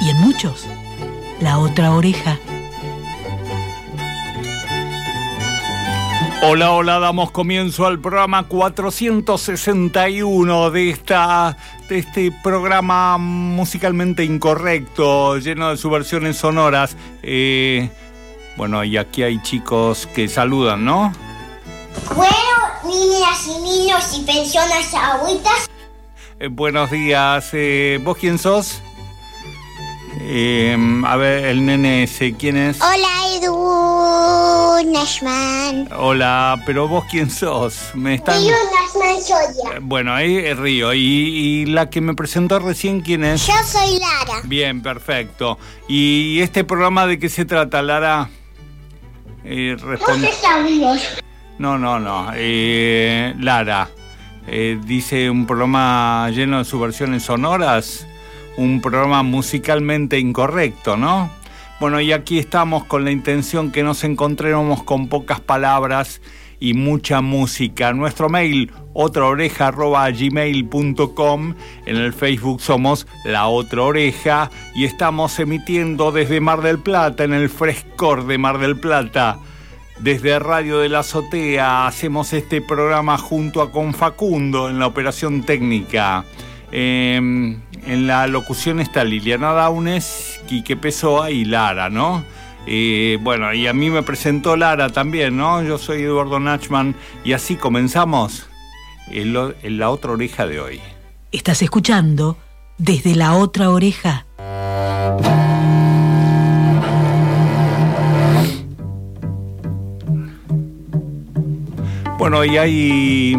y en muchos la otra oreja. Hola, hola, damos comienzo al programa 461 de, esta, de este programa musicalmente incorrecto, lleno de subversiones sonoras. Eh, bueno, y aquí hay chicos que saludan, ¿no? Bueno, niñas y niños y pensiones agüitas. Eh, buenos días, eh, ¿vos quién sos? Eh, a ver, el nene ese, ¿quién es? Hola, Edu Nashman. Hola, pero vos quién sos? Me están... Edu Nashman Soya. Eh, Bueno, ahí es Río. ¿Y, y la que me presentó recién quién es? Yo soy Lara. Bien, perfecto. ¿Y este programa de qué se trata, Lara? Eh, responde- sabías. No, no, no. Eh, Lara, eh, dice un programa lleno de subversiones sonoras, un programa musicalmente incorrecto, ¿no? Bueno, y aquí estamos con la intención que nos encontremos con pocas palabras y mucha música. Nuestro mail, otraoreja.gmail.com. En el Facebook somos La Otra Oreja y estamos emitiendo desde Mar del Plata, en el frescor de Mar del Plata. Desde Radio de la Azotea hacemos este programa junto a con Facundo en la operación técnica. Eh, en la locución está Liliana Daunes, Quique Pessoa y Lara, ¿no? Eh, bueno, y a mí me presentó Lara también, ¿no? Yo soy Eduardo Nachman y así comenzamos en, lo- en la otra oreja de hoy. Estás escuchando desde la otra oreja. Bueno, y hay,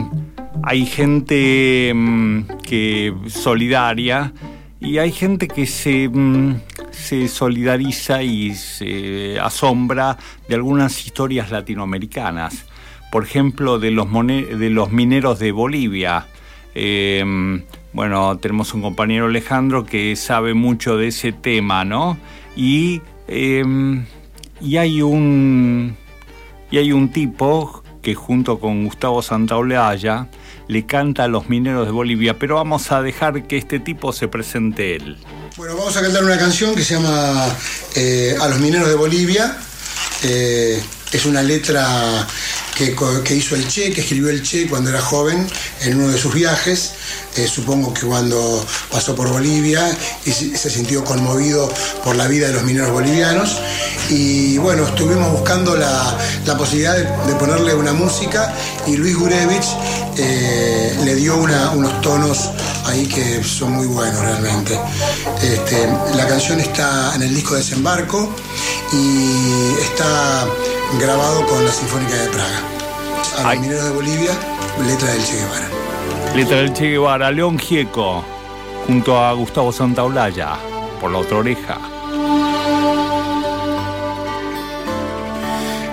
hay gente mm, que solidaria y hay gente que se, mm, se solidariza y se asombra de algunas historias latinoamericanas. Por ejemplo, de los, de los mineros de Bolivia. Eh, bueno, tenemos un compañero Alejandro que sabe mucho de ese tema, ¿no? Y, eh, y hay un y hay un tipo que junto con Gustavo Santaolalla le canta a los mineros de Bolivia, pero vamos a dejar que este tipo se presente él. Bueno, vamos a cantar una canción que se llama eh, A los mineros de Bolivia. Eh, es una letra que, hizo el Che, que escribió el Che cuando era joven en uno de sus viajes. Eh, supongo que cuando pasó por Bolivia y se sintió conmovido por la vida de los mineros bolivianos. Y bueno, estuvimos buscando la, posibilidad de, ponerle una música y Luis Gurevich eh, le dio unos tonos ahí que son muy buenos realmente. Este, la canción está en el disco Desembarco y está grabado con la Sinfónica de Praga. A los Ay. mineros de Bolivia, letra del Che Guevara. Letra del Che Guevara, León Gieco, junto a Gustavo Santaolalla, por la otra oreja.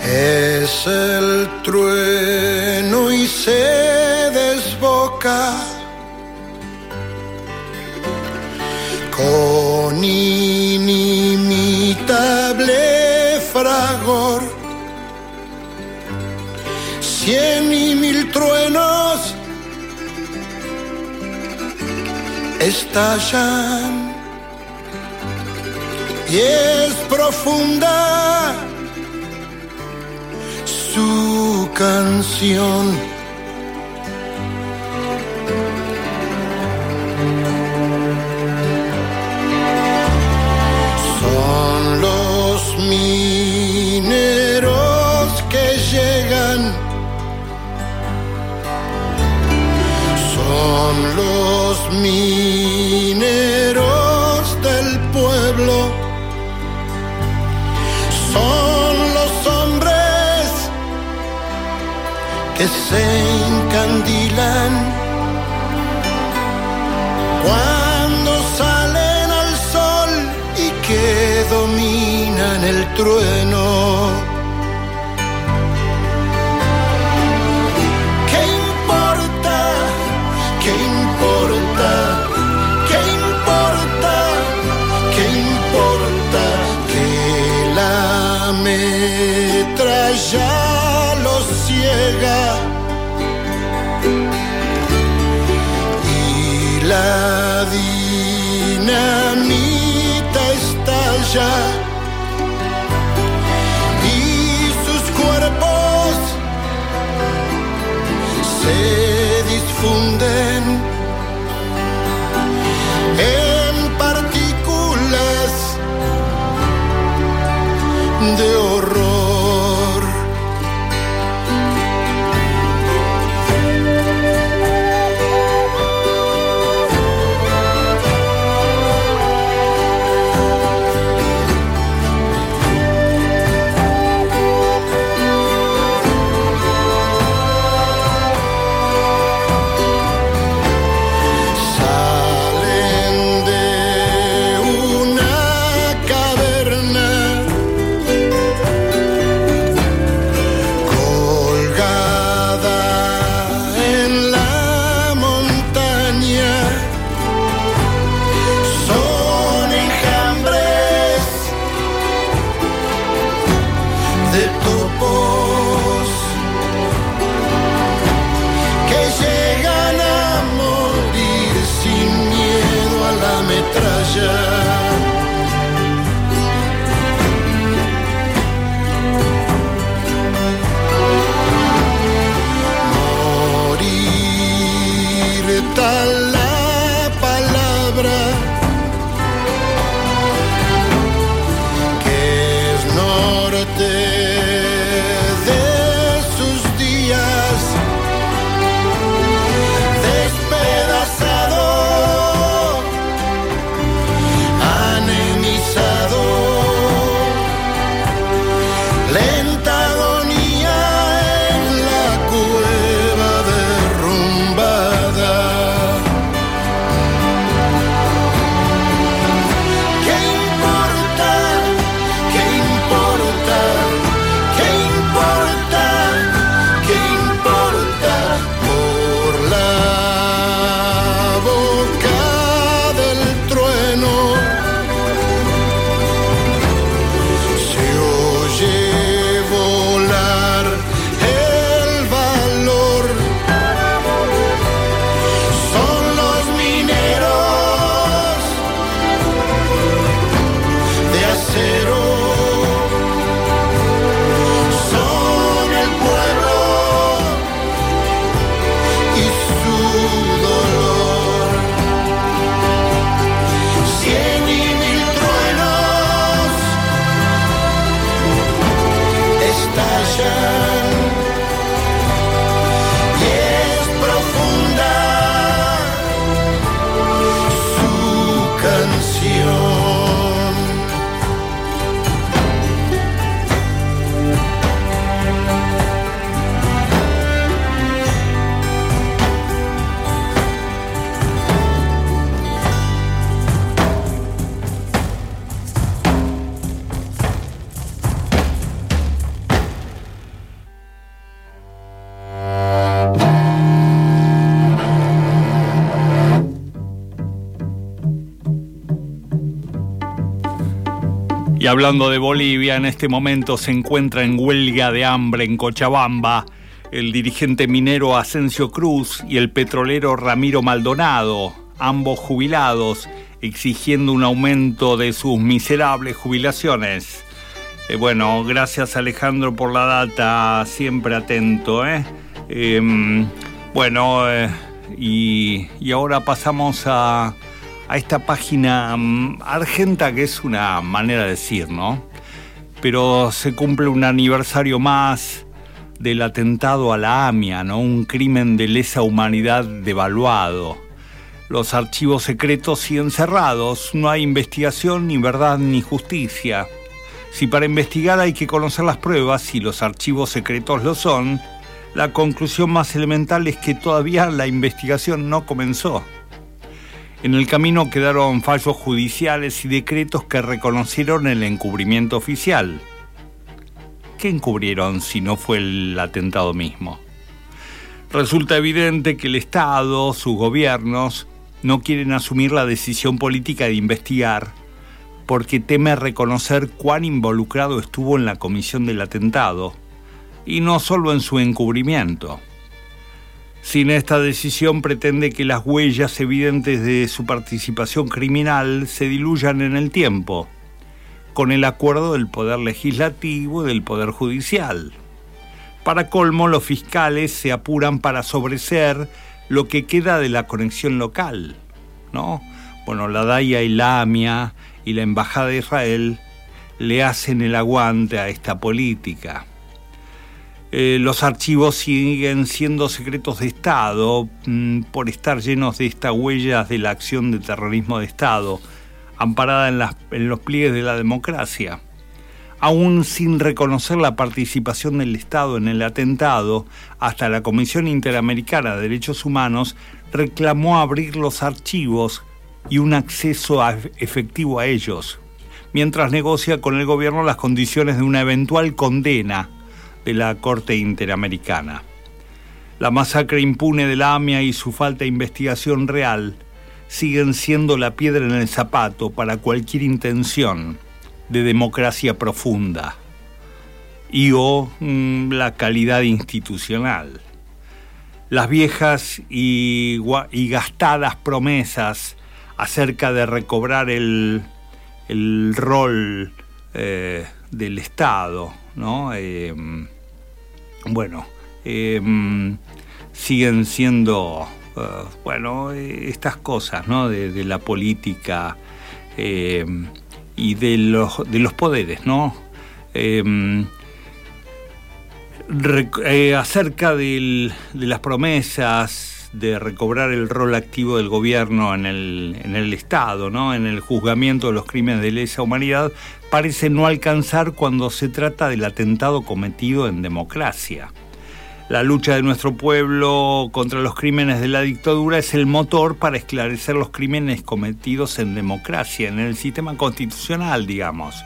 Es el trueno y se desboca con inimitable fragor. Cien y mil truenos estallan y es profunda su canción. Son los mineros del pueblo. Son los hombres que se encandilan cuando salen al sol y que trueno. pleasure tal Y hablando de Bolivia, en este momento se encuentra en huelga de hambre en Cochabamba el dirigente minero Asensio Cruz y el petrolero Ramiro Maldonado, ambos jubilados, exigiendo un aumento de sus miserables jubilaciones. Eh, bueno, gracias Alejandro por la data, siempre atento. ¿eh? Em, bueno, eh, y, y ahora pasamos a, a esta página mm, argenta que es una manera de decir, ¿no? Pero se cumple un aniversario más del atentado a la AMIA, ¿no? Un crimen de lesa humanidad devaluado. Los archivos secretos siguen cerrados, no hay investigación, ni verdad, ni justicia. Si para investigar hay que conocer las pruebas y los archivos secretos lo son, la conclusión más elemental es que todavía la investigación no comenzó. En el camino quedaron fallos judiciales y decretos que reconocieron el encubrimiento oficial. ¿qué encubrieron si no fue el atentado mismo? Resulta evidente que el Estado, sus gobiernos, no quieren asumir la decisión política de investigar porque teme reconocer cuán involucrado estuvo en la comisión del atentado, y no solo en su encubrimiento. Sin esta decisión pretende que las huellas evidentes de su participación criminal se diluyan en el tiempo, con el acuerdo del Poder Legislativo y del Poder Judicial. Para colmo, los fiscales se apuran para sobreser lo que queda de la conexión local, ¿no? Bueno, la DAIA y la AMIA y la Embajada de Israel le hacen el aguante a esta política. Eh, los archivos siguen siendo secretos de Estado mm, por estar llenos de estas huellas de la acción de terrorismo de Estado, amparada en, en los pliegues de la democracia. Aún sin reconocer la participación del Estado en el atentado, hasta la Comisión Interamericana de Derechos Humanos reclamó abrir los archivos y un acceso efectivo a ellos, mientras negocia con el gobierno las condiciones de una eventual condena de la Corte Interamericana. La masacre impune de la AMIA y su falta de investigación real siguen siendo la piedra en el zapato para cualquier intención de democracia profunda y o mm, la calidad institucional. Las viejas y, gastadas promesas acerca de recobrar el, rol eh, del Estado, ¿no? Em, bueno, em, siguen siendo, eh, bueno, estas cosas, ¿no? De, la política em, y de los, de los poderes, ¿no? Eh, acerca de las promesas de recobrar el rol activo del gobierno en el, en el Estado, ¿no? en el juzgamiento de los crímenes de lesa humanidad, parece no alcanzar cuando se trata del atentado cometido en democracia. La lucha de nuestro pueblo contra los crímenes de la dictadura es el motor para esclarecer los crímenes cometidos en democracia, en el sistema constitucional, digamos.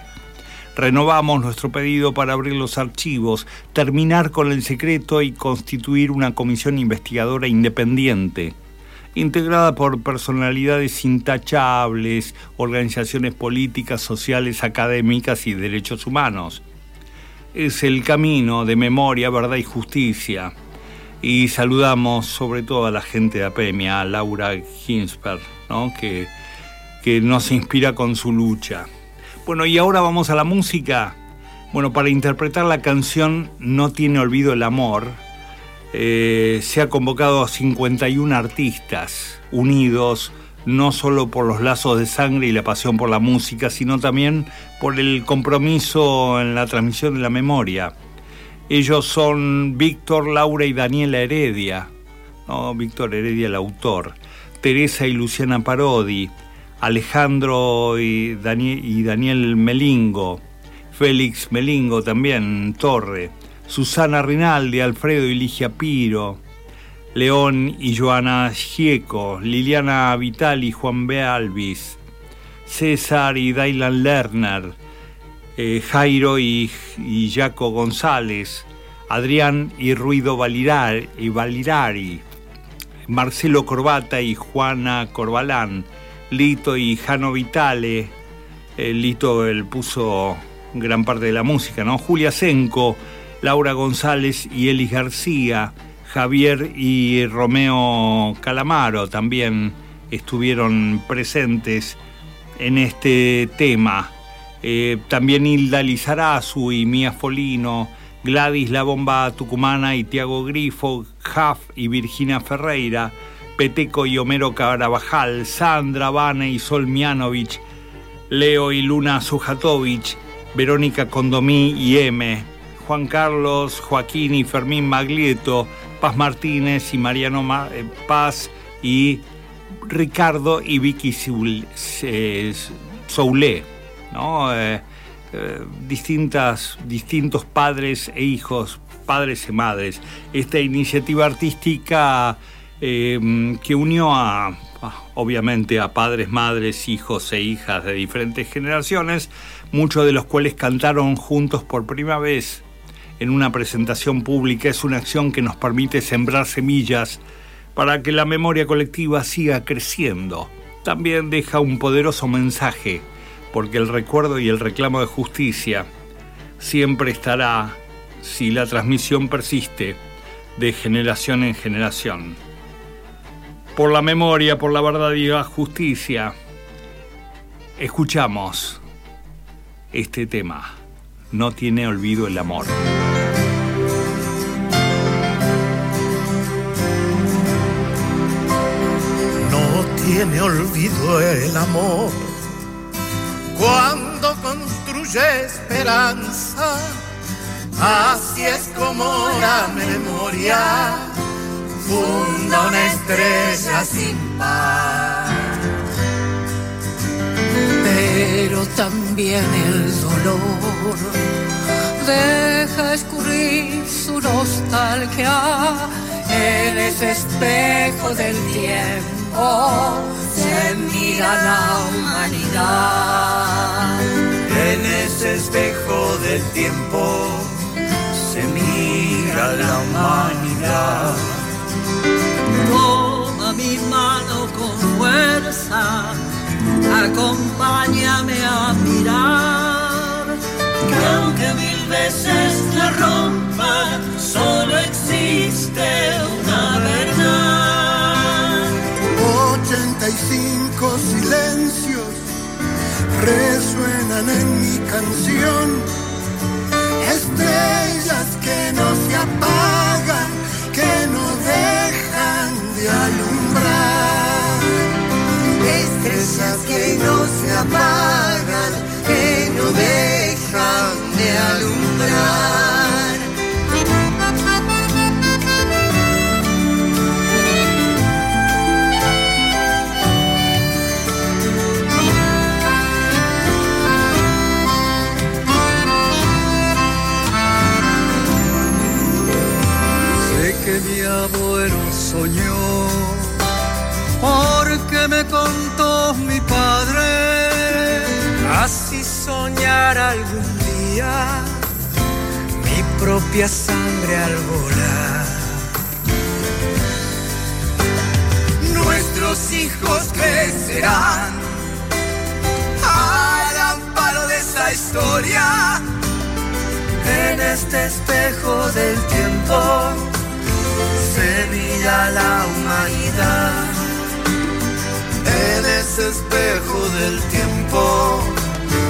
Renovamos nuestro pedido para abrir los archivos, terminar con el secreto y constituir una comisión investigadora independiente, integrada por personalidades intachables, organizaciones políticas, sociales, académicas y derechos humanos. Es el camino de memoria, verdad y justicia. Y saludamos sobre todo a la gente de APEMIA, a Laura Ginsberg, que, que nos inspira con su lucha. Bueno, y ahora vamos a la música. Bueno, para interpretar la canción No tiene olvido el amor, eh, se ha convocado a 51 artistas unidos no solo por los lazos de sangre y la pasión por la música, sino también por el compromiso en la transmisión de la memoria. Ellos son Víctor, Laura y Daniela Heredia. Víctor Heredia el autor, Teresa y Luciana Parodi, Alejandro y Daniel, Melingo, Félix Melingo también, Torre, Susana Rinaldi, Alfredo y Ligia Piro, León y Joana Gieco, Liliana Vital y Juan B. Alvis, César y Dailan Lerner, eh, Jairo y, Jaco González, Adrián y Ruido Valirari, y Valirari, Marcelo Corbata y Juana Corbalán, Lito y Jano Vitale. Eh, Lito él puso gran parte de la música, ¿no? Julia Senco, Laura González y Elis García, Javier y Romeo Calamaro también estuvieron presentes en este tema. Eh, también Hilda Lizarazu y Mía Folino, Gladys La Bomba Tucumana y Tiago Grifo, Jaf y Virginia Ferreira, Peteco y Homero Carabajal, Sandra Vane y Sol Mianovich, Leo y Luna Sujatovic, Verónica Condomí y M, Juan Carlos, Joaquín y Fermín Maglieto, Paz Martínez y Mariano eh, Paz y Ricardo y Vicky Soulé, ¿no? Eh, eh, distintas, distintos padres e hijos, padres y madres. Esta iniciativa artística Em, que unió a, obviamente, a padres, madres, hijos e hijas de diferentes generaciones, muchos de los cuales cantaron juntos por primera vez en una presentación pública es una acción que nos permite sembrar semillas para que la memoria colectiva siga creciendo. También deja un poderoso mensaje, porque el recuerdo y el reclamo de justicia siempre estará si la transmisión persiste de generación en generación. Por la memoria, por la verdad y la justicia, escuchamos este tema. No tiene olvido el amor. No tiene olvido el amor cuando construye esperanza. Así es como la memoria funda una estrella sin par. Pero también el dolor deja escurrir su nostalgia en ese espejo del tiempo. Se mira la humanidad. En ese espejo del tiempo se mira la humanidad. Toma mi mano con fuerza, acompáñame a mirar. Que aunque mil veces la rompan, solo existe una verdad. 85 silencios resuenan en mi canción. Estrellas que no se apagan, alumbrar. Estrellas que no se apagan, que no dejan de alumbrar. Me contó mi padre. Así soñar algún día mi propia sangre al volar. Nuestros hijos crecerán al amparo de esa historia. En este espejo del tiempo Se mira la humanidad en ese espejo del tiempo.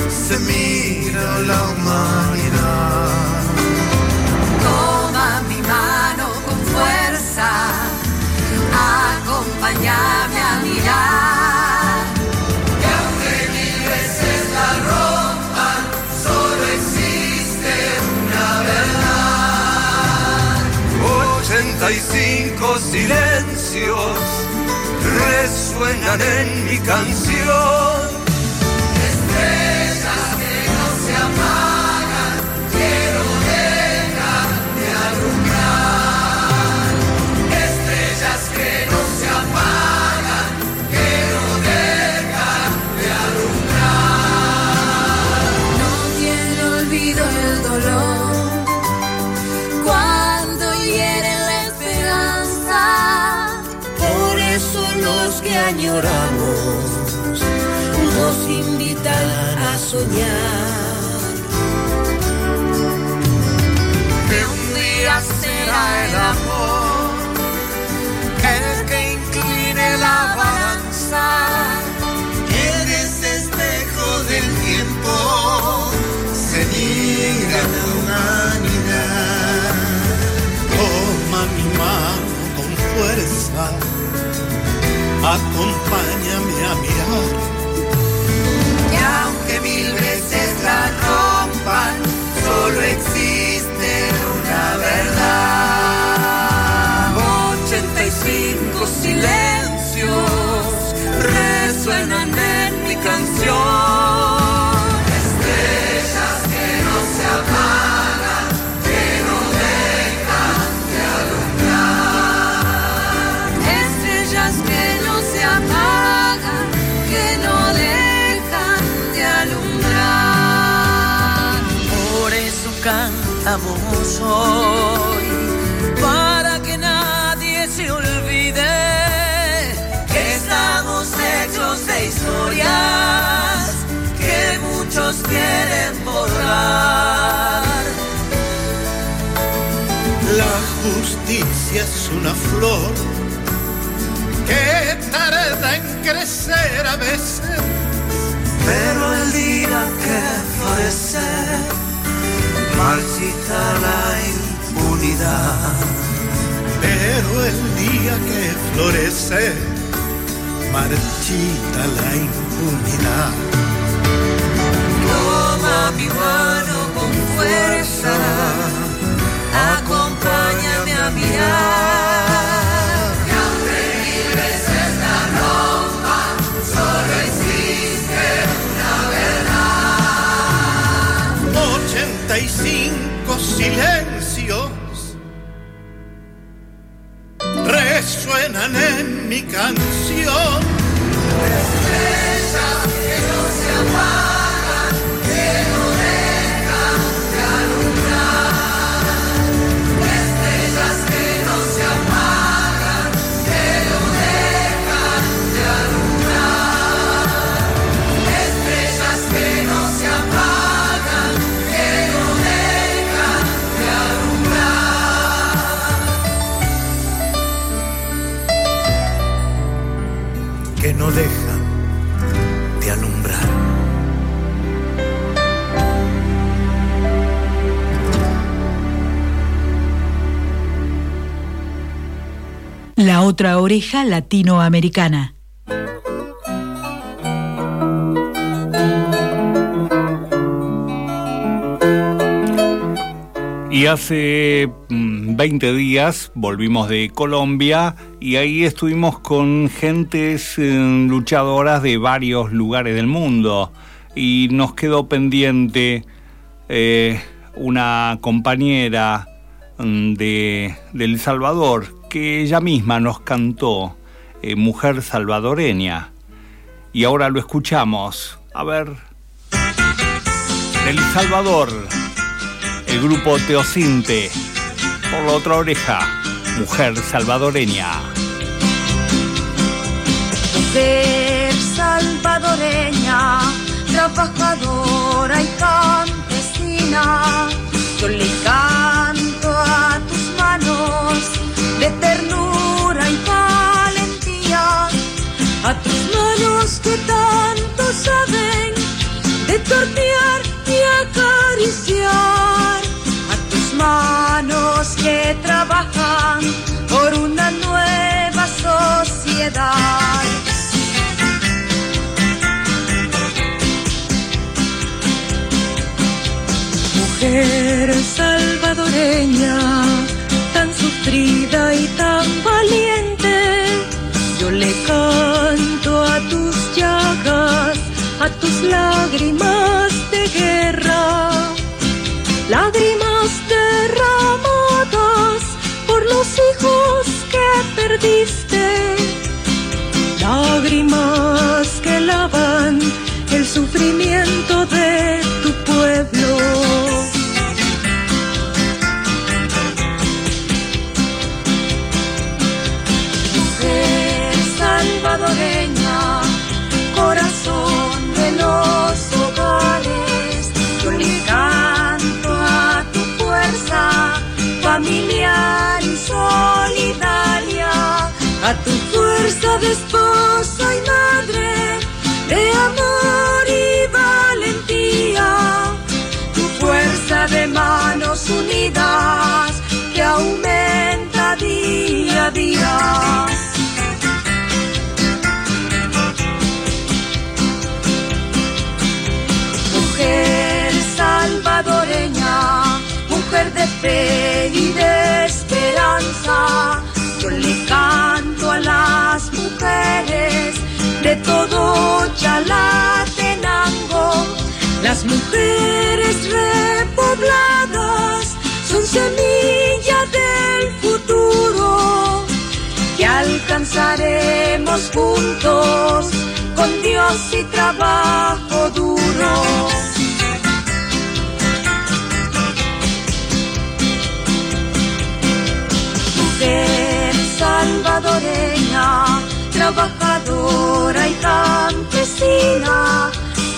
Se mira la humanidad. Toma mi mano con fuerza, acompáñame a mirar. Que aunque mil veces la rompan, solo existe una verdad. 85 silencios resuenan en mi canción. Añoramos nos invitan a soñar. Que un día será el amor acompáñame soy, para que nadie se olvide que estamos hechos de historias que muchos quieren borrar. La justicia es una flor que tarda en crecer a veces, pero el día que florece marchita la impunidad. Pero el día que florece marchita la impunidad. Toma mi mano con fuerza, acompáñame a mirar. Canción. Otra oreja latinoamericana. Y hace mm, 20 días volvimos de Colombia y ahí estuvimos con gentes eh, luchadoras de varios lugares del mundo y nos quedó pendiente eh, una compañera mm, de, de El Salvador que ella misma nos cantó eh, Mujer Salvadoreña y ahora lo escuchamos. A ver, El Salvador el grupo Teocinte. Por la otra oreja, mujer salvadoreña. Mujer salvadoreña, trabajadora y tanto saben de tornear y acariciar, a tus manos que trabajan por una nueva a tus lágrimas de guerra, lágrimas derramadas por los hijos que perdiste, lágrimas que lavan el sufrimiento de tu fuerza de esposa y madre, de amor y valentía, tu fuerza de manos unidas que aumenta día a día. de todo Chalatenango. Las mujeres repobladas son semilla del futuro que alcanzaremos juntos con Dios y trabajo duro. Mujer salvadores trabajadora y campesina.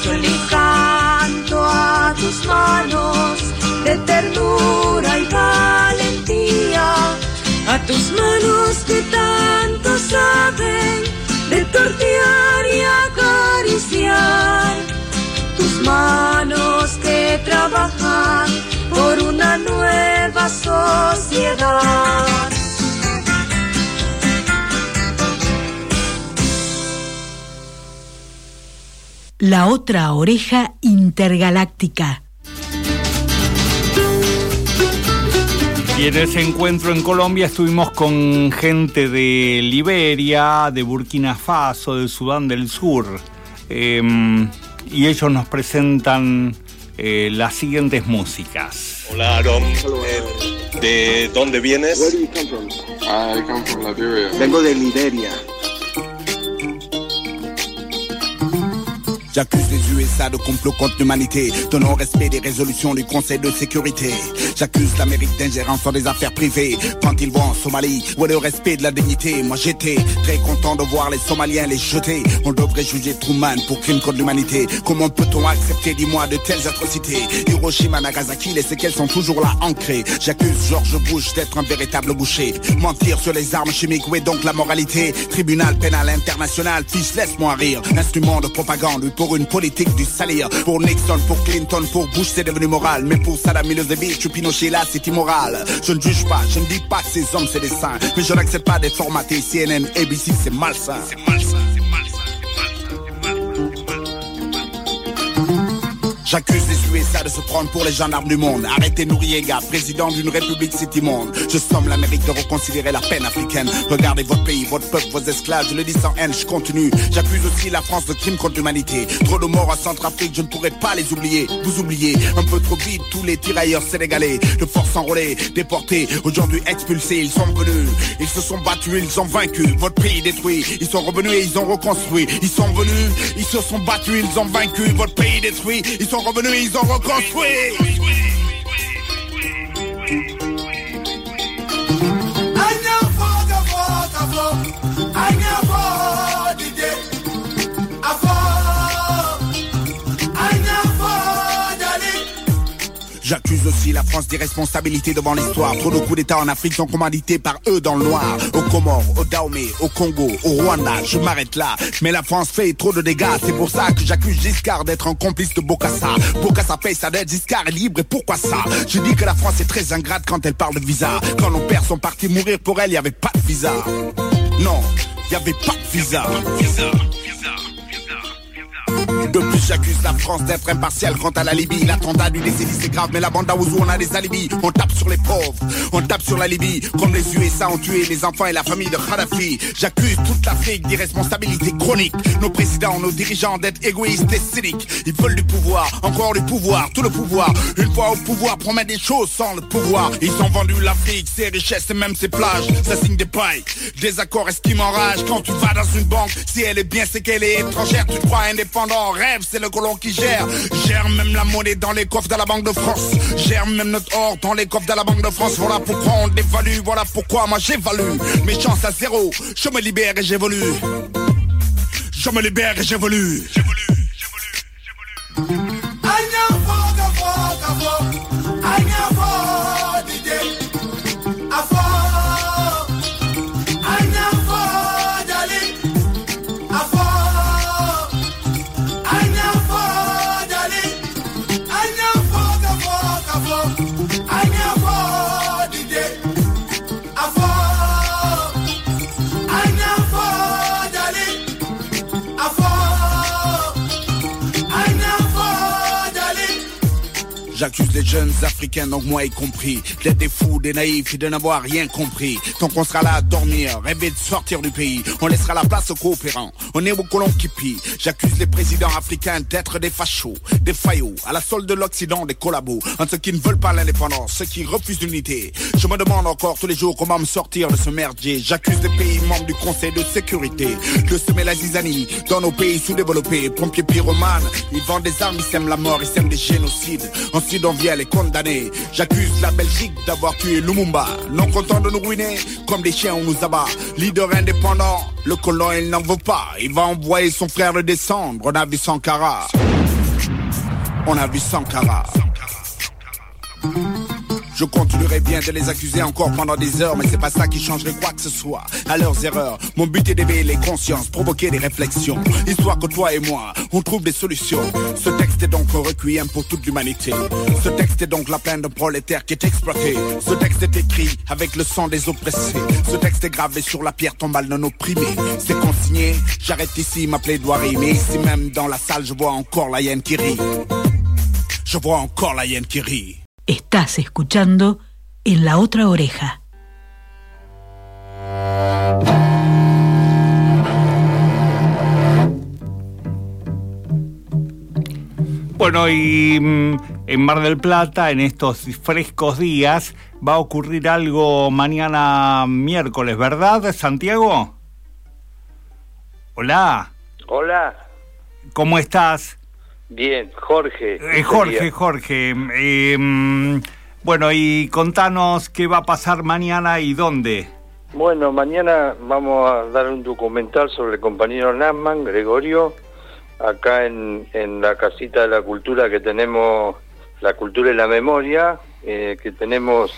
Yo le canto a tus manos de ternura y valentía, a tus manos que tanto saben de tortear y acariciar, tus manos que trabajan por una nueva sociedad. La otra oreja intergaláctica. Y en ese encuentro en Colombia estuvimos con gente de Liberia, de Burkina Faso, de Sudán del Sur. Em, y ellos nos presentan eh, las siguientes músicas. Hola Aaron, eh, ¿de dónde vienes? I come from Liberia. Vengo de Liberia. J'accuse les USA de complot contre l'humanité, de non-respect des résolutions du Conseil de sécurité. J'accuse l'Amérique d'ingérence dans des affaires privées. Quand ils vont en Somalie, où est le respect de la dignité Moi j'étais très content de voir les Somaliens les jeter. On devrait juger Truman pour crime contre l'humanité. Comment peut-on accepter, dis-moi, de telles atrocités? Hiroshima, Nagasaki, les séquelles sont toujours là ancrées. J'accuse George Bush d'être un véritable boucher. Mentir sur les armes chimiques, où est donc la moralité Tribunal pénal international, fiche, laisse-moi rire. Instrument de propagande, pour une politique du salir. Pour Nixon, pour Clinton, pour Bush, c'est devenu moral. Mais pour Saddam Milosevic ou Pinochet, là, c'est immoral. Je ne juge pas, je ne dis pas que ces hommes, c'est des saints. Mais je n'accepte pas des formatés CNN, ABC. C'est malsain. J'accuse les USA de se prendre pour les gendarmes du monde. Arrêtez Nouriega, président d'une république c'est immonde. Je somme l'Amérique de reconsidérer la peine africaine. Regardez votre pays, votre peuple, vos esclaves. Je le dis sans haine, je continue. J'accuse aussi la France de crimes contre l'humanité. Trop de morts en Centrafrique, je ne pourrais pas les oublier. Vous oubliez un peu trop vite tous les tirailleurs sénégalais. De force enrôlées, déportés, aujourd'hui expulsés. Ils sont venus, ils se sont battus, ils ont vaincu. Votre pays détruit, ils sont revenus et ils ont reconstruit. Ils sont venus, ils se sont battus, ils ont vaincu. Votre pays détruit, ils sont revenus, ils ont reconstruit. J'accuse aussi la France d'irresponsabilité devant l'histoire. Trop de coups d'État en Afrique sont commandités par eux dans le noir. Au Comores, au Dahomey, au Congo, au Rwanda, je m'arrête là. Mais la France fait trop de dégâts. C'est pour ça que j'accuse Giscard d'être un complice de Bokassa. Bokassa paye sa dette, Giscard est libre et pourquoi ça? Je dis que la France est très ingrate quand elle parle de visa. Quand nos pères sont partis mourir pour elle, n'y avait pas de visa. Non, n'y avait pas de visa. De plus, j'accuse la France d'être impartiale quant à la Libye. L'attentat du décennie, c'est grave, mais la bande d'Aouzou, on a des alibis. On tape sur les pauvres, on tape sur la Libye. Comme les USA ont tué les enfants et la famille de Kadhafi. J'accuse toute l'Afrique d'irresponsabilité chronique. Nos présidents, nos dirigeants d'être égoïstes et cyniques. Ils veulent du pouvoir, encore du pouvoir, tout le pouvoir. Une fois au pouvoir, promet des choses sans le pouvoir. Ils ont vendu l'Afrique, ses richesses et même ses plages. Ça signe des pailles, des accords, est-ce qui m'enrage quand tu vas dans une banque Si elle est bien, c'est qu'elle est étrangère. Tu crois indépendant, rêve, c'est le colon qui gère. Gère même la monnaie dans les coffres de la Banque de France. Gère même notre or dans les coffres de la Banque de France. Voilà pourquoi on dévalue, voilà pourquoi moi j'évalue. Mes chances à zéro, je me libère et j'évolue. Je me libère et j'évolue. J'accuse les jeunes africains, donc moi y compris, d'être des fous, des naïfs et de n'avoir rien compris. Tant qu'on sera là à dormir, rêver de sortir du pays, on laissera la place aux coopérants. On est aux colons qui pillent. J'accuse les présidents africains d'être des fachos, des faillots, à la solde de l'Occident, des collabos, en ceux qui ne veulent pas l'indépendance, ceux qui refusent l'unité. Je me demande encore tous les jours comment me sortir de ce merdier. J'accuse les pays membres du Conseil de sécurité de semer la zizanie dans nos pays sous-développés. Pompiers pyromanes, ils vendent des armes, ils sèment la mort, ils sèment des génocides. Génocide, on vient les condamner. J'accuse la Belgique d'avoir tué Lumumba. Non content de nous ruiner, comme des chiens on nous abat. Leader indépendant, le colon il n'en veut pas. Il va envoyer son frère le descendre. On a vu Sankara. On a vu Sankara. Je continuerai bien de les accuser encore pendant des heures, mais c'est pas ça qui changerait quoi que ce soit. À leurs erreurs, mon but est d'éveiller les consciences, provoquer des réflexions, histoire que toi et moi, on trouve des solutions. Ce texte est donc un requiem pour toute l'humanité. Ce texte est donc la plainte d'un prolétaire qui est exploité. Ce texte est écrit avec le sang des oppressés. Ce texte est gravé sur la pierre tombale d'un opprimé. C'est consigné, j'arrête ici ma plaidoirie, mais ici même dans la salle, je vois encore la hyène qui rit. Je vois encore la hyène qui rit. Estás escuchando en la otra oreja. Bueno, y mm, en Mar del Plata, en estos frescos días, va a ocurrir algo mañana miércoles, ¿verdad, Santiago? Hola. Hola. ¿Cómo estás? Bien, Jorge. Eh, Jorge, Jorge. eh, mm, bueno, y contanos qué va a pasar mañana y dónde. Bueno, mañana vamos a dar un documental sobre el compañero Nasman, Gregorio, acá en, en la casita de la cultura que tenemos, la cultura y la memoria, eh, que tenemos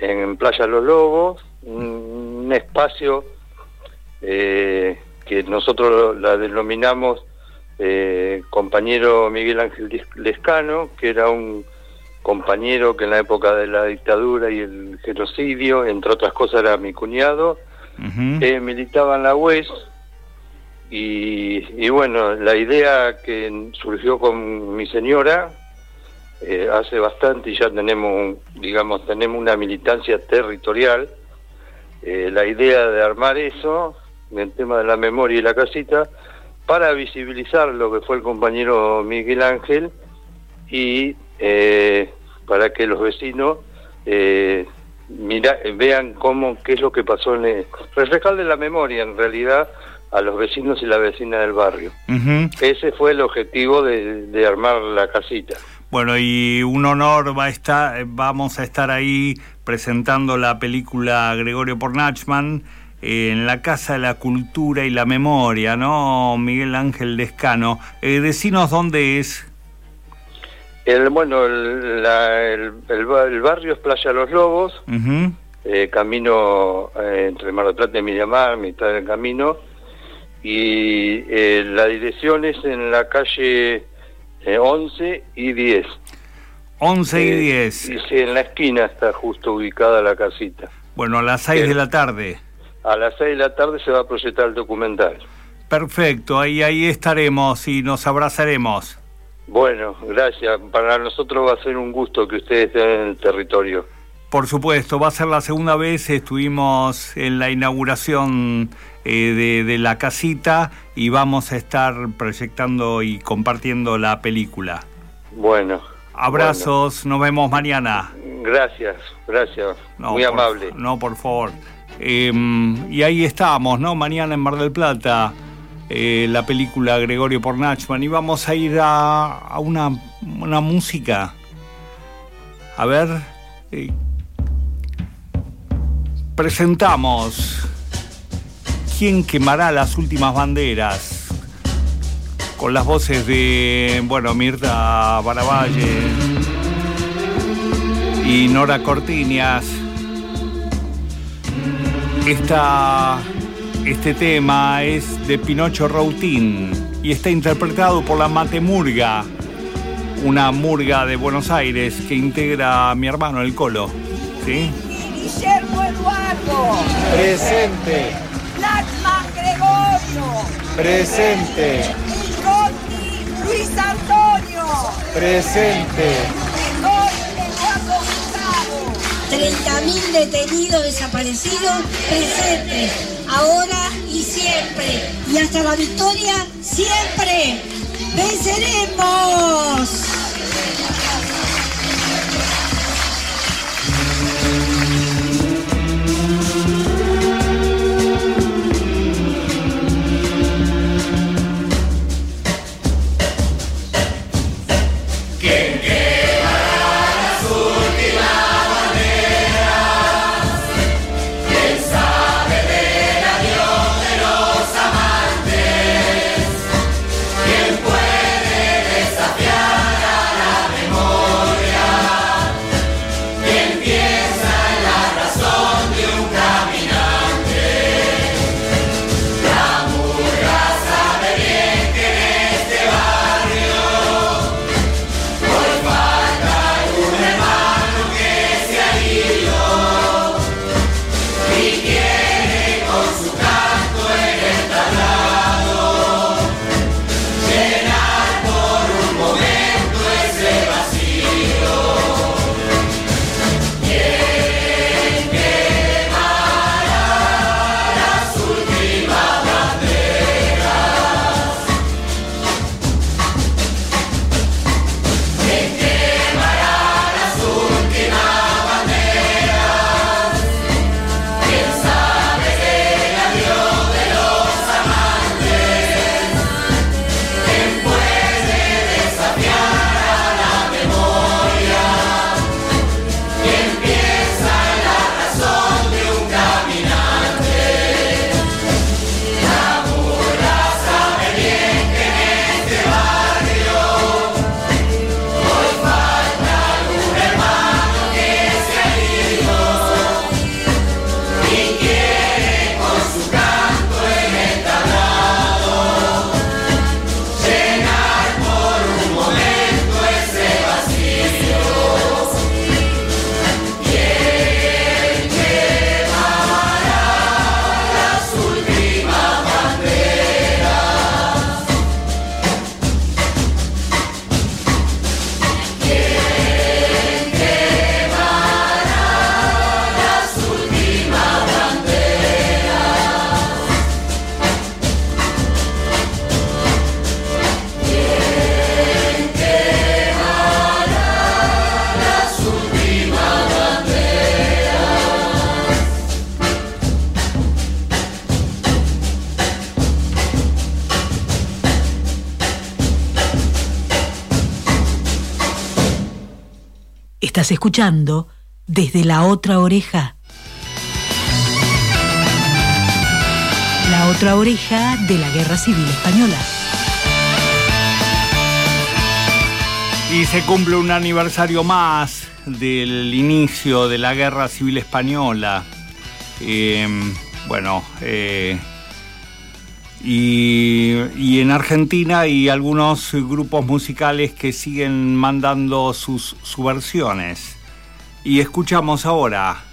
en Playa Los Lobos, un, un espacio eh, que nosotros la denominamos eh, compañero Miguel Ángel Lescano, que era un compañero que en la época de la dictadura y el genocidio, entre otras cosas, era mi cuñado, eh, militaba en la UES y, y bueno, la idea que surgió con mi señora eh, hace bastante y ya tenemos, un- digamos, tenemos una militancia territorial, la idea de armar eso, en el tema de la memoria y la casita, para visibilizar lo que fue el compañero Miguel Ángel y eh, para que los vecinos eh, mira, vean cómo qué es lo que pasó en el, reflejarle la memoria en realidad a los vecinos y la vecina del barrio. Ujú. Ese fue el objetivo de, de armar la casita. Bueno, y un honor va a estar, eh, vamos a estar ahí presentando la película Gregorio Pornachman eh, en la Casa de la Cultura y la Memoria, ¿no? Miguel Ángel Descano. Eh, decinos dónde es. El, bueno, el, la- el- el ba- el barrio es Playa Los Lobos, eh, camino eh, entre Mar del Plata y Miramar, mitad del camino, y eh, la dirección es en la calle eh, 11 y 10. 11 y Eh, 10. Y sí, en la esquina está justo ubicada la casita. Bueno, a las 6 de la tarde. A las 6 de la tarde se va a proyectar el documental. Perfecto, ahí, ahí estaremos y nos abrazaremos. Bueno, gracias. Para nosotros va a ser un gusto que ustedes estén en el territorio. Por supuesto, va a ser la segunda vez, estuvimos en la inauguración eh, de, de la casita y vamos a estar proyectando y compartiendo la película. Bueno. Abrazos, nos vemos mañana. Gracias, gracias. No, Muy por- amable. No, por favor. Eh, y ahí estamos, ¿no? Mañana en Mar del Plata, eh, la película Gregorio Pornachman. Y vamos a ir a, a una, una música. A ver. eh, presentamos. ¿Quién quemará las últimas banderas? Con las voces de, bueno, Mirta Baravalle y Nora Cortiñas. Esta, este tema es de Pinocho Routín y está interpretado por la Mate Murga, una murga de Buenos Aires que integra a mi hermano el Colo. ¿Sí? Guillermo Eduardo. Presente, Lachman Gregorio. presente, Luis Antonio. presente. Mejor Eduardo Gustavo. 30.000 detenidos desaparecidos presentes, ahora y siempre. Y hasta la victoria, siempre. ¡Venceremos! Estás escuchando desde la otra oreja. La otra oreja de la Guerra Civil Española. Y se cumple un aniversario más del inicio de la Guerra Civil Española. Eh, bueno, eh, y, en Argentina hay algunos grupos musicales que siguen mandando sus subversiones. Y escuchamos ahora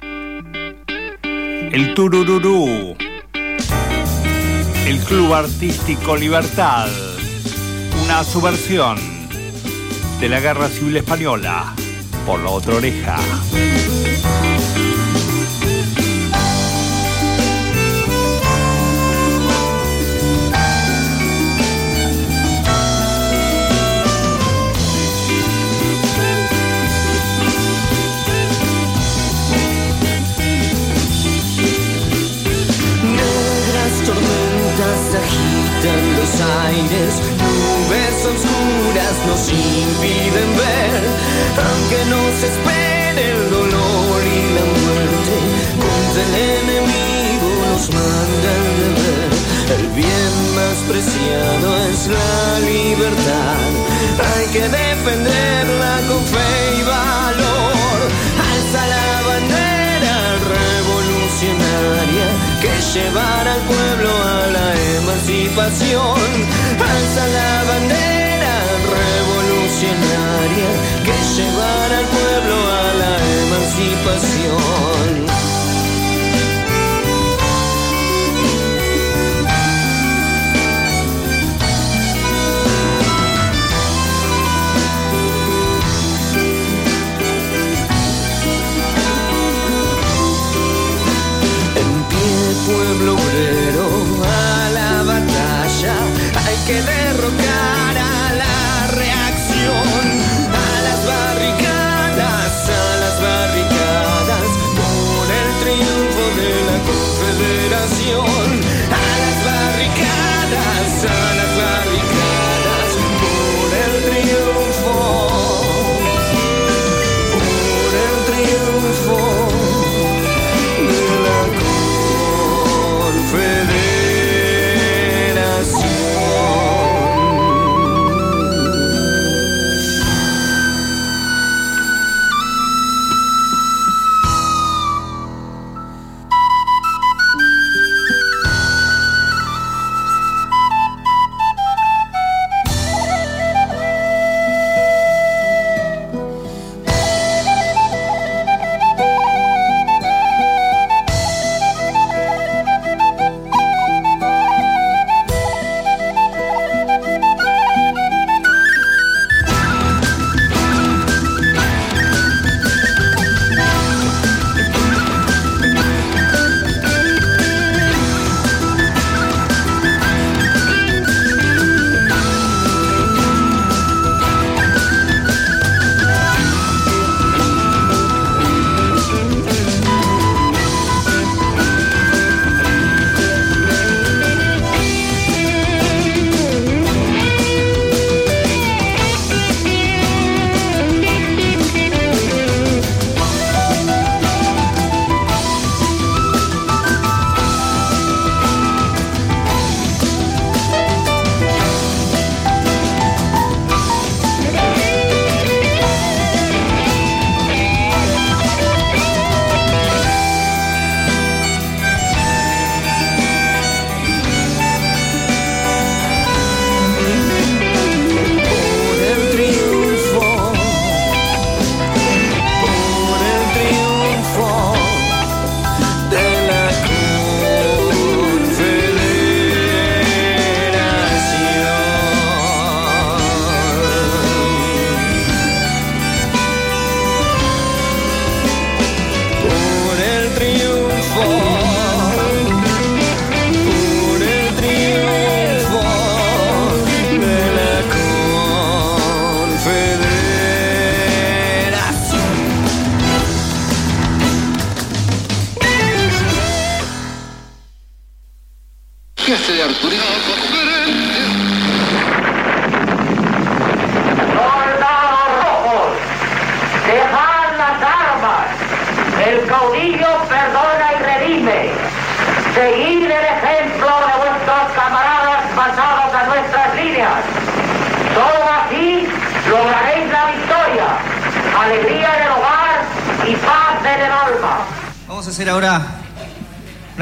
el Turururú, el Club Artístico Libertad, una subversión de la Guerra Civil Española por la otra oreja.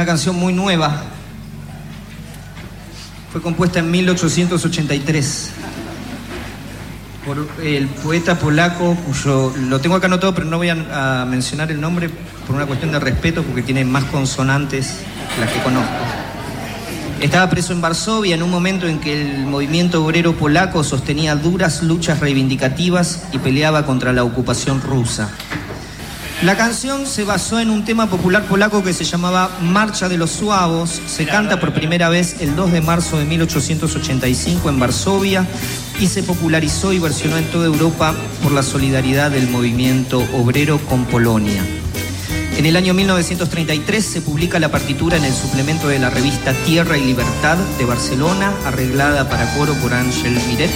Una canción muy nueva. Fue compuesta en 1883 por el poeta polaco, lo tengo acá anotado, pero no voy a, a mencionar el nombre por una cuestión de respeto, porque tiene más consonantes que las que conozco. Estaba preso en Varsovia en un momento en que el movimiento obrero polaco sostenía duras luchas reivindicativas y peleaba contra la ocupación rusa. La canción se basó en un tema popular polaco que se llamaba Marcha de los Suavos. Se canta por primera vez el 2 de marzo de 1885 en Varsovia y se popularizó y versionó en toda Europa por la solidaridad del movimiento obrero con Polonia. En el año 1933 se publica la partitura en el suplemento de la revista Tierra y Libertad de Barcelona, arreglada para coro por Ángel Miret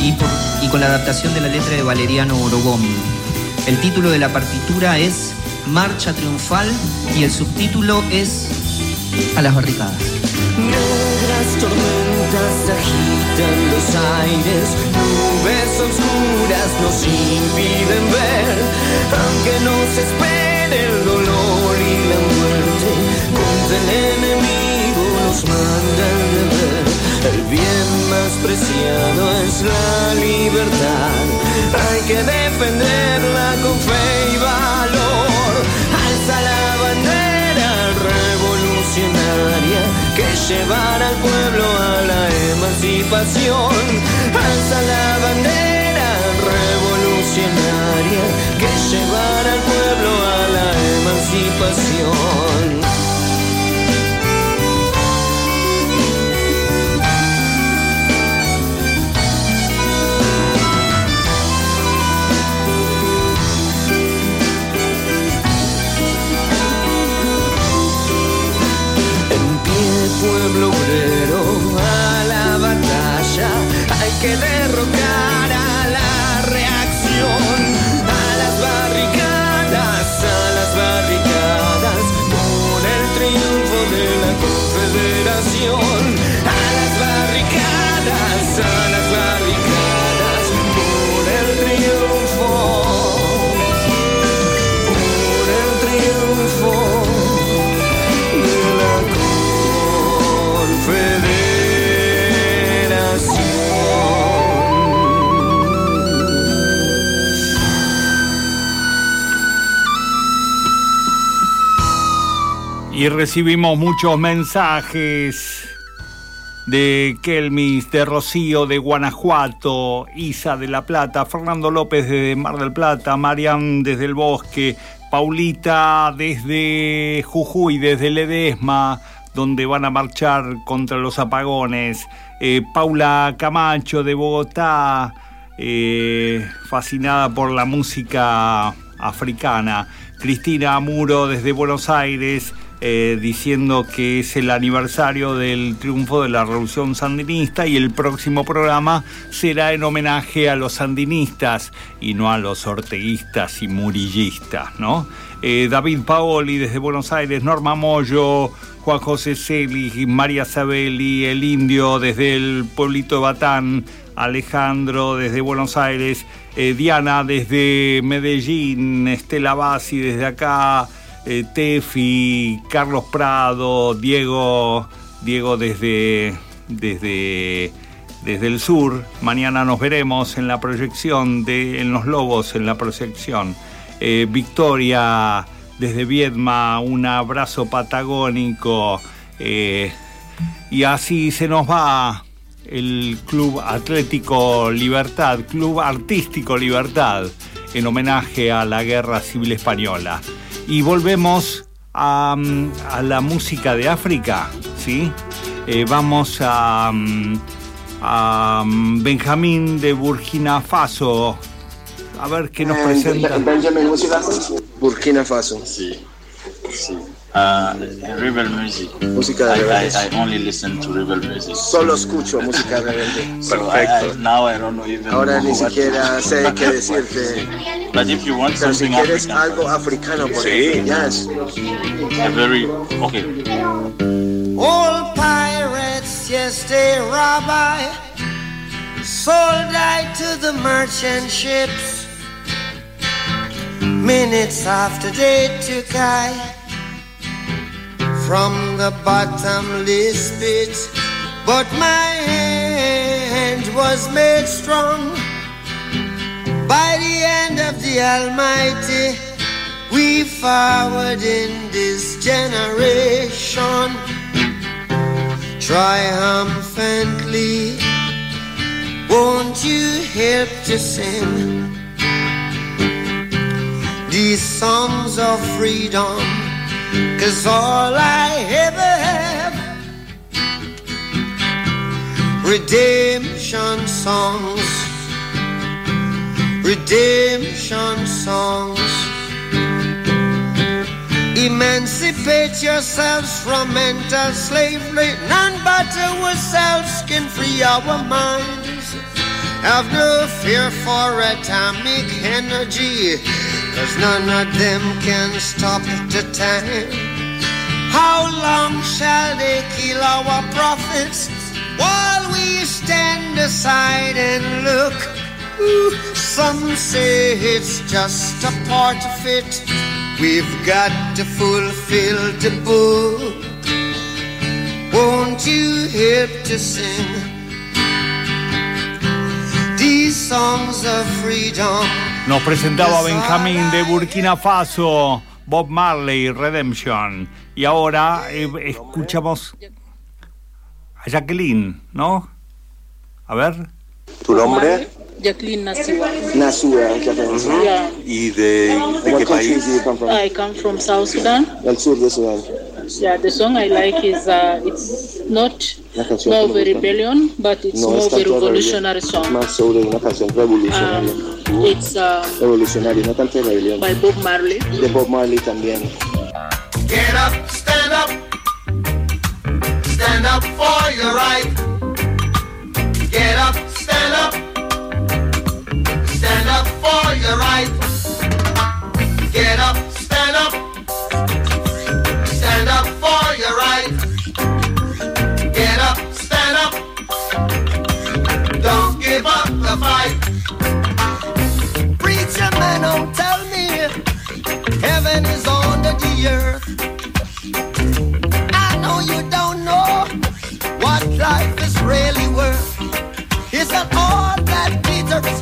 y, por- y con la adaptación de la letra de Valeriano Orogón. El título de la partitura es Marcha Triunfal y el subtítulo es A las barricadas. Negras tormentas agitan los aires, nubes oscuras nos impiden ver, aunque nos espere el dolor y la muerte, contra el enemigo nos mandan de ver. El bien más preciado es la libertad, hay que defenderla con fe y valor. Alza la bandera revolucionaria que llevará al pueblo a la emancipación. Alza la bandera revolucionaria que llevará al pueblo a la emancipación. Que derrocar a la reacción, a las barricadas, a las barricadas, por el triunfo de la confederación, a las barricadas, a Y recibimos muchos mensajes de Kelmis, de Rocío, de Guanajuato, Isa de La Plata, Fernando López desde Mar del Plata, Marian desde el Bosque, Paulita desde Jujuy, desde Ledesma, donde van a marchar contra los apagones, eh, Paula Camacho de Bogotá, eh, fascinada por la música africana, Cristina Amuro desde Buenos Aires, eh, diciendo que es el aniversario del triunfo de la revolución sandinista y el próximo programa será en homenaje a los sandinistas y no a los orteguistas y murillistas, ¿no? Eh, David Paoli desde Buenos Aires, Norma Moyo, Juan José Celi, María Sabelli, El Indio desde el pueblito de Batán, Alejandro desde Buenos Aires, eh, Diana desde Medellín, Estela Bassi desde acá, eh, Tefi, Carlos Prado, Diego, Diego desde, desde, desde el sur. Mañana nos veremos en la proyección de En los Lobos, en la proyección. Eh, Victoria desde Viedma, un abrazo patagónico. eh, y así se nos va el Club Atlético Libertad, Club Artístico Libertad, en homenaje a la Guerra Civil Española. Y volvemos a, mm, a la música de África, ¿sí? Eh, vamos a, mm, a mm, Benjamín de Burkina Faso. A ver qué nos Eh, presenta. Benjamin, música Burkina Faso. Sí. Uh, rebel music. Música de I, rebeldes. I, I only listen to rebel music. Solo escucho música rebelde. Pero I, I, now I don't know even Ahora ni what- siquiera sé qué decirte. But if you want Pero si something quieres African, algo africano, por Sí. ejemplo, yes. a very okay. Old pirates, yes, they rob I. Sold I to the merchant ships. Minutes after they took I from the bottomless pit. But my hand was made strong by the hand of the Almighty. We forward in this generation triumphantly. Won't you help to sing these songs of freedom? Cause all I ever have redemption songs, redemption songs. Emancipate yourselves from mental slavery. None but ourselves can free our minds. Have no fear for atomic energy, cause none of them can stop the time. How long shall they kill our prophets while we stand aside and look? Ooh, some say it's just a part of it. We've got to fulfill the book. Won't you help to sing these songs of freedom? Nos presentaba Benjamín de Burkina Faso, Bob Marley, Redemption. Y ahora eh, escuchamos a Jacqueline, ¿no? A ver. ¿Tu nombre? Jacqueline Nasiwa. Nasura, Jacqueline. ¿Y de, de qué país? I come from South Sudan. Del sur de Sudán. Yeah, the song I like is uh, it's not more of a rebellion, but it's No more es of a revolutionary song. más sobre una canción revolucionaria. Um, it's uh, Revolucionaria, no tanto rebelión. by Bob Marley. De Bob Marley también. Get up, stand up. Stand up for your right. Get up, stand up. Stand up for your right. Get up. The fight. Preacher man, don't tell me heaven is under the earth. I know you don't know what life is really worth. Isn't all that glitter is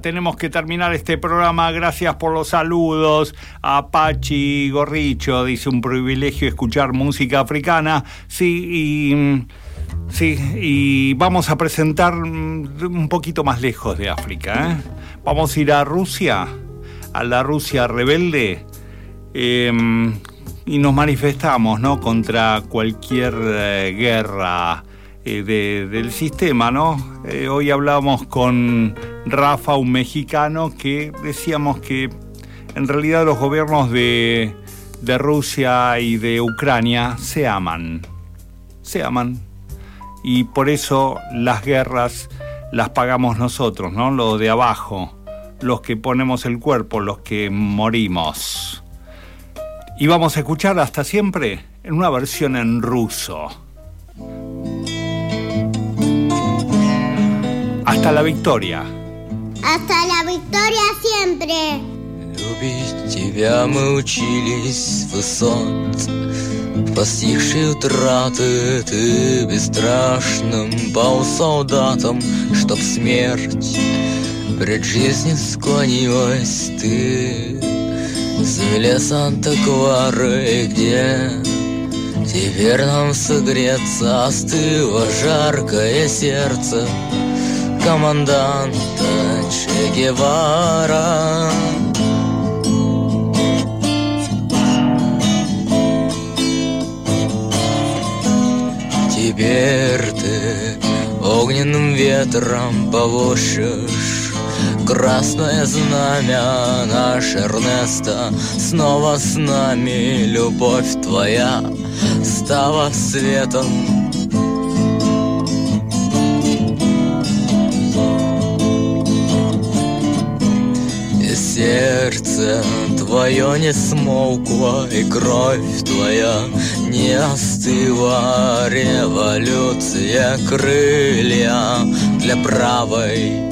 Tenemos que terminar este programa. Gracias por los saludos. A Pachi Gorricho, dice un privilegio escuchar música africana. Sí, y. mm, Sí, y vamos a presentar mm, un poquito más lejos de África. ¿eh? Vamos a ir a Rusia, a la Rusia rebelde, eh, y nos manifestamos ¿no? contra cualquier eh, guerra eh, de- del sistema. ¿no? Eh, hoy hablamos con Rafa, un mexicano, que decíamos que en realidad los gobiernos de, de Rusia y de Ucrania se aman. Se aman y por eso las guerras las pagamos nosotros, ¿no? Lo de abajo, los que ponemos el cuerpo, los que morimos. Y vamos a escuchar hasta siempre en una versión en ruso. Hasta la victoria. Hasta la victoria siempre. Любить тебя мы учились с высот Постигшие утраты ты бесстрашным Пал солдатам, чтоб смерть Пред жизнью склонилась ты земле Санта-Клары, где Теперь нам согреться остыло жаркое сердце Команданта Че Гевара Теперь ты огненным ветром повощешь Красное знамя наш Эрнеста Снова с нами. Любовь твоя стала светом сердце твое не смолкло, и кровь твоя не остыла. Революция крылья для правой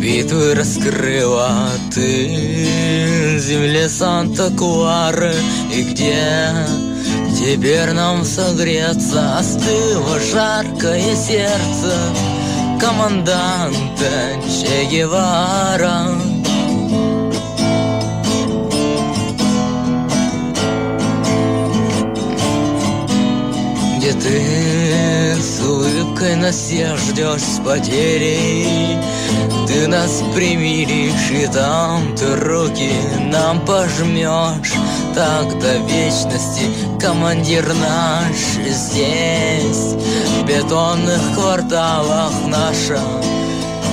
битвы раскрыла ты земле Санта-Клары и где теперь нам согреться остыло жаркое сердце команданта Че Гевара. Где ты? С улыбкой нас ждешь с потерей. Ты нас примиришь и там ты руки нам пожмешь Так до вечности командир наш здесь. В бетонных кварталах наша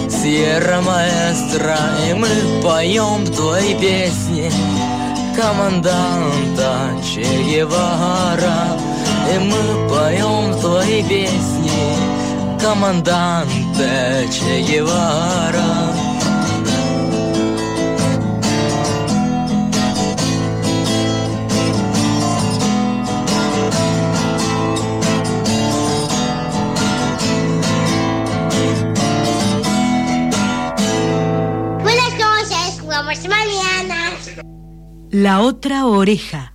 Сьерра Маэстро И мы поем твои песни. Команданта Че Гевара И мы поем твои песни Команданта Че Гевара Buenas noches, jugamos mañana. La otra oreja.